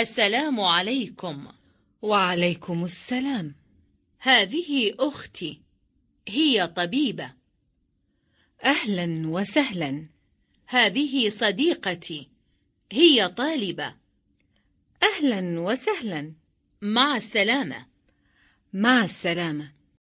السلام عليكم. وعليكم السلام. هذه أختي هي طبيبة. أهلا وسهلا. هذه صديقتي هي طالبة. أهلا وسهلا. مع السلامة. مع السلامة.